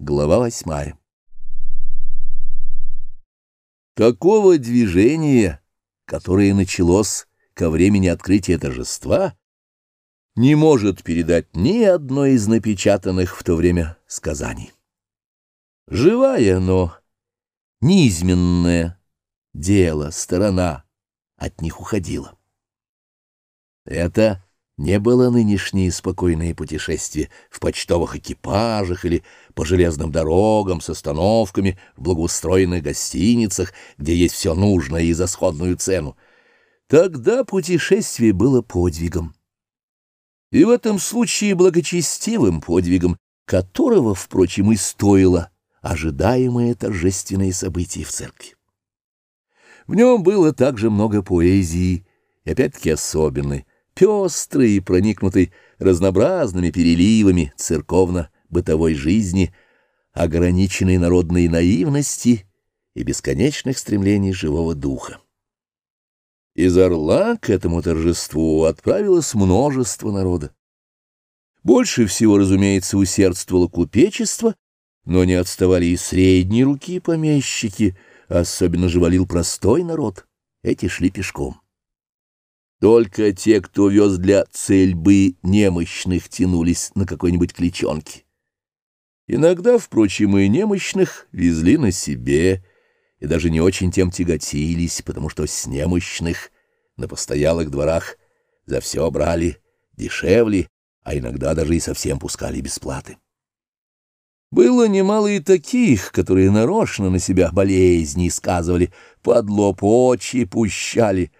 Глава восьмая. Такого движения, которое началось ко времени открытия торжества, не может передать ни одно из напечатанных в то время сказаний. Живая, но низменное дело, сторона от них уходила. Это не было нынешнее спокойное путешествие в почтовых экипажах или по железным дорогам с остановками в благоустроенных гостиницах, где есть все нужное и за сходную цену. Тогда путешествие было подвигом. И в этом случае благочестивым подвигом, которого, впрочем, и стоило ожидаемое торжественное событие в церкви. В нем было также много поэзии, и опять-таки особенной, пестрый и проникнутый разнообразными переливами церковно-бытовой жизни, ограниченной народной наивности и бесконечных стремлений живого духа. Из Орла к этому торжеству отправилось множество народа. Больше всего, разумеется, усердствовало купечество, но не отставали и средние руки помещики, особенно же валил простой народ, эти шли пешком. Только те, кто вез для цельбы немощных, тянулись на какой-нибудь кличонке. Иногда, впрочем, и немощных везли на себе, и даже не очень тем тяготились, потому что с немощных на постоялых дворах за все брали дешевле, а иногда даже и совсем пускали бесплаты. Было немало и таких, которые нарочно на себя болезни сказывали, подлоб очи пущали —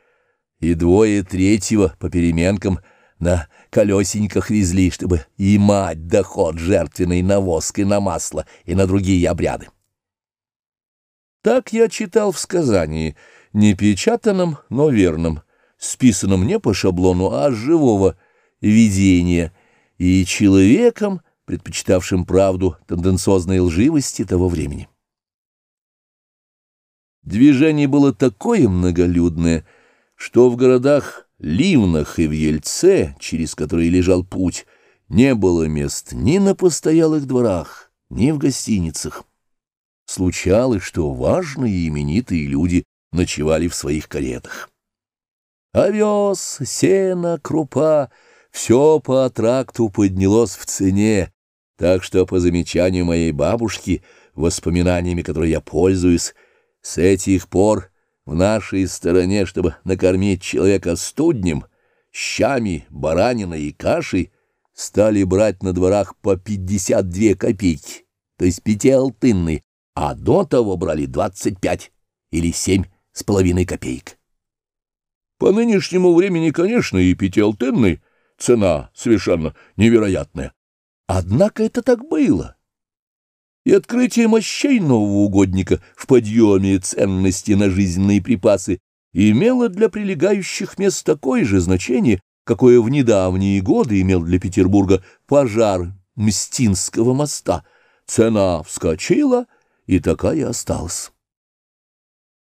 и двое третьего по переменкам на колесеньках везли, чтобы и мать доход жертвенной на воск и на масло и на другие обряды. Так я читал в сказании, не печатанном, но верном, списанном не по шаблону, а живого видения, и человеком, предпочитавшим правду тенденциозной лживости того времени. Движение было такое многолюдное — что в городах Ливнах и в Ельце, через которые лежал путь, не было мест ни на постоялых дворах, ни в гостиницах. Случалось, что важные и именитые люди ночевали в своих каретах. Овес, сено, крупа — все по тракту поднялось в цене, так что, по замечанию моей бабушки, воспоминаниями, которой я пользуюсь, с этих пор — в нашей стороне, чтобы накормить человека студнем, щами, бараниной и кашей, стали брать на дворах по 52 копейки, то есть пятиалтынный, а до того брали 25 или 7 с половиной копеек. По нынешнему времени, конечно, и пятиалтынный цена совершенно невероятная. Однако это так было и открытие мощей нового угодника в подъеме ценности на жизненные припасы имело для прилегающих мест такое же значение, какое в недавние годы имел для Петербурга пожар Мстинского моста. Цена вскочила, и такая осталась.